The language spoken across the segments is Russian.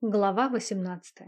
Глава 18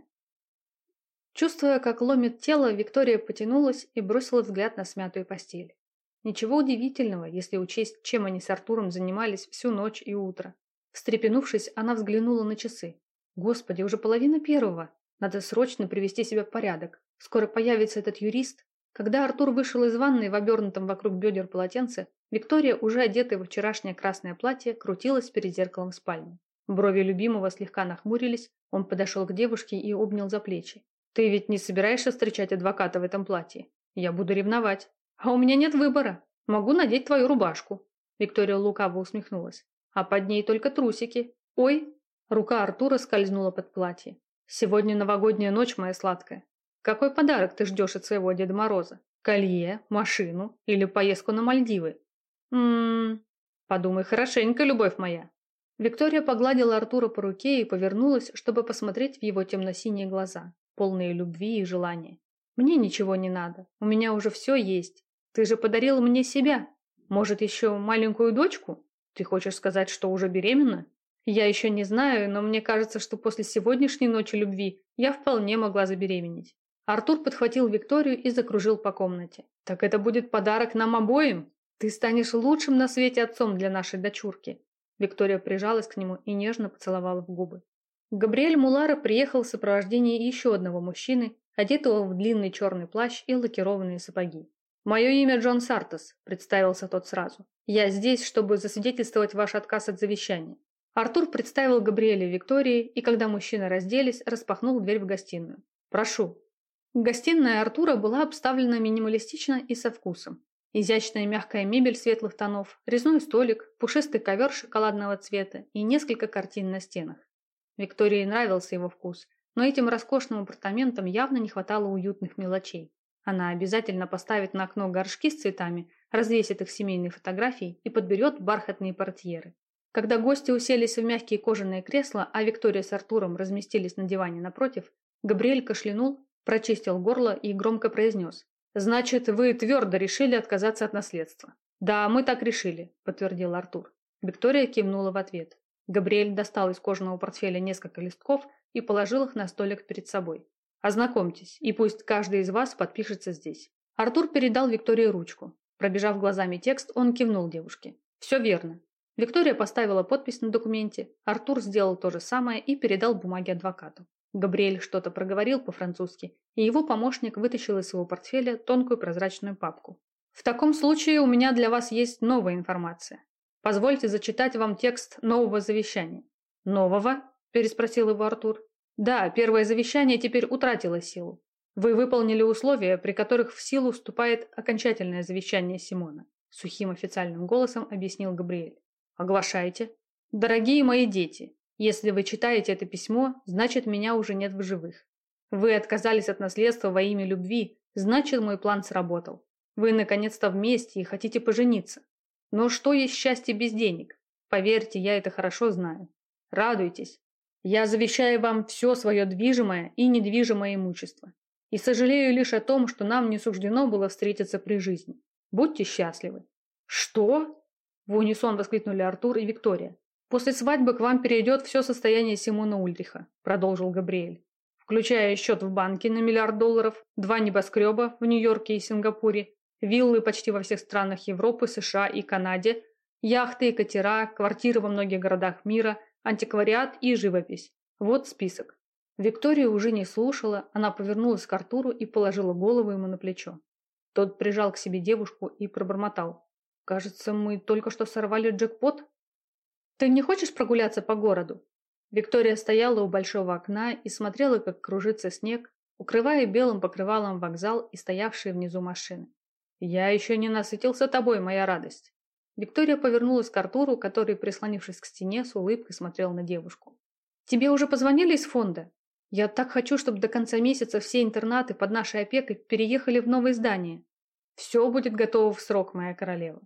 Чувствуя, как ломит тело, Виктория потянулась и бросила взгляд на смятую постель. Ничего удивительного, если учесть, чем они с Артуром занимались всю ночь и утро. Встрепенувшись, она взглянула на часы. Господи, уже половина первого. Надо срочно привести себя в порядок. Скоро появится этот юрист. Когда Артур вышел из ванной в обернутом вокруг бедер полотенце, Виктория, уже одетая во вчерашнее красное платье, крутилась перед зеркалом в спальне. Брови любимого слегка нахмурились, он подошел к девушке и обнял за плечи. «Ты ведь не собираешься встречать адвоката в этом платье? Я буду ревновать. А у меня нет выбора. Могу надеть твою рубашку». Виктория лукаво усмехнулась. «А под ней только трусики. Ой!» Рука Артура скользнула под платье. «Сегодня новогодняя ночь, моя сладкая. Какой подарок ты ждешь от своего Деда Мороза? Колье, машину или поездку на Мальдивы?» «Ммм...» «Подумай хорошенько, любовь моя. Виктория погладила Артура по руке и повернулась, чтобы посмотреть в его темно-синие глаза, полные любви и желания. «Мне ничего не надо. У меня уже все есть. Ты же подарил мне себя. Может, еще маленькую дочку? Ты хочешь сказать, что уже беременна? Я еще не знаю, но мне кажется, что после сегодняшней ночи любви я вполне могла забеременеть». Артур подхватил Викторию и закружил по комнате. «Так это будет подарок нам обоим. Ты станешь лучшим на свете отцом для нашей дочурки. Виктория прижалась к нему и нежно поцеловала в губы. Габриэль Мулара приехал в сопровождении еще одного мужчины, одетого в длинный черный плащ и лакированные сапоги. «Мое имя Джон Сартос», – представился тот сразу. «Я здесь, чтобы засвидетельствовать ваш отказ от завещания». Артур представил Габриэля Виктории, и когда мужчины разделись, распахнул дверь в гостиную. «Прошу». Гостиная Артура была обставлена минималистично и со вкусом. Изящная мягкая мебель светлых тонов, резной столик, пушистый ковер шоколадного цвета и несколько картин на стенах. Виктории нравился его вкус, но этим роскошным апартаментам явно не хватало уютных мелочей. Она обязательно поставит на окно горшки с цветами, развесит их семейные фотографии и подберет бархатные портьеры. Когда гости уселись в мягкие кожаные кресла, а Виктория с Артуром разместились на диване напротив, Габриэль кашлянул, прочистил горло и громко произнес «Значит, вы твердо решили отказаться от наследства?» «Да, мы так решили», – подтвердил Артур. Виктория кивнула в ответ. Габриэль достал из кожаного портфеля несколько листков и положил их на столик перед собой. «Ознакомьтесь, и пусть каждый из вас подпишется здесь». Артур передал Виктории ручку. Пробежав глазами текст, он кивнул девушке. «Все верно». Виктория поставила подпись на документе, Артур сделал то же самое и передал бумаги адвокату. Габриэль что-то проговорил по-французски, и его помощник вытащил из своего портфеля тонкую прозрачную папку. «В таком случае у меня для вас есть новая информация. Позвольте зачитать вам текст нового завещания». «Нового?» – переспросил его Артур. «Да, первое завещание теперь утратило силу. Вы выполнили условия, при которых в силу вступает окончательное завещание Симона», – сухим официальным голосом объяснил Габриэль. «Оглашайте. Дорогие мои дети, если вы читаете это письмо, значит меня уже нет в живых. Вы отказались от наследства во имя любви, значит мой план сработал. Вы наконец-то вместе и хотите пожениться. Но что есть счастье без денег? Поверьте, я это хорошо знаю. Радуйтесь. Я завещаю вам все свое движимое и недвижимое имущество. И сожалею лишь о том, что нам не суждено было встретиться при жизни. Будьте счастливы. Что? В унисон воскликнули Артур и Виктория. «После свадьбы к вам перейдет все состояние Симона Ульриха», – продолжил Габриэль. «Включая счет в банке на миллиард долларов, два небоскреба в Нью-Йорке и Сингапуре, виллы почти во всех странах Европы, США и Канаде, яхты и катера, квартиры во многих городах мира, антиквариат и живопись. Вот список». Виктория уже не слушала, она повернулась к Артуру и положила голову ему на плечо. Тот прижал к себе девушку и пробормотал. «Кажется, мы только что сорвали джекпот?» «Ты не хочешь прогуляться по городу?» Виктория стояла у большого окна и смотрела, как кружится снег, укрывая белым покрывалом вокзал и стоявшие внизу машины. «Я еще не насытился тобой, моя радость!» Виктория повернулась к Артуру, который, прислонившись к стене, с улыбкой смотрел на девушку. «Тебе уже позвонили из фонда? Я так хочу, чтобы до конца месяца все интернаты под нашей опекой переехали в новое здание. Все будет готово в срок, моя королева».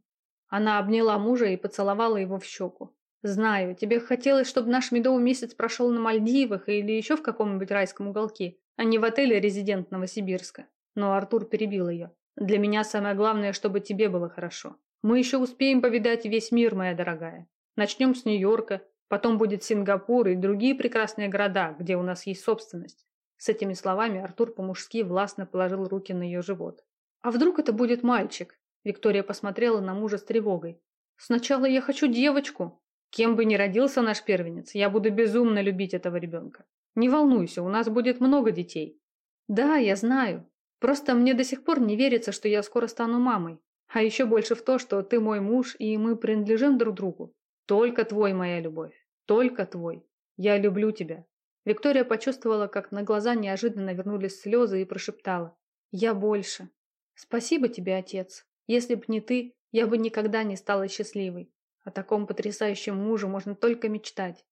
Она обняла мужа и поцеловала его в щеку. Знаю, тебе хотелось, чтобы наш медовый месяц прошел на Мальдивах или еще в каком-нибудь райском уголке, а не в отеле «Резидент Новосибирска». Но Артур перебил ее. Для меня самое главное, чтобы тебе было хорошо. Мы еще успеем повидать весь мир, моя дорогая. Начнем с Нью-Йорка, Потом будет Сингапур и другие прекрасные города, где у нас есть собственность. С этими словами Артур по-мужски властно положил руки на ее живот. А вдруг это будет мальчик? Виктория посмотрела на мужа с тревогой. Сначала я хочу девочку. Кем бы ни родился наш первенец, я буду безумно любить этого ребенка. Не волнуйся, у нас будет много детей. Да, я знаю. Просто мне до сих пор не верится, что я скоро стану мамой. А еще больше в то, что ты мой муж, и мы принадлежим друг другу. Только твой, моя любовь. Только твой. Я люблю тебя. Виктория почувствовала, как на глаза неожиданно вернулись слезы и прошептала. Я больше. Спасибо тебе, отец. Если б не ты, я бы никогда не стала счастливой. О таком потрясающем муже можно только мечтать.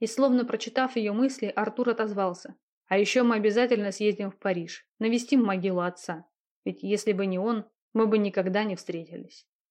И словно прочитав ее мысли, Артур отозвался. А еще мы обязательно съездим в Париж, навестим могилу отца. Ведь если бы не он, мы бы никогда не встретились.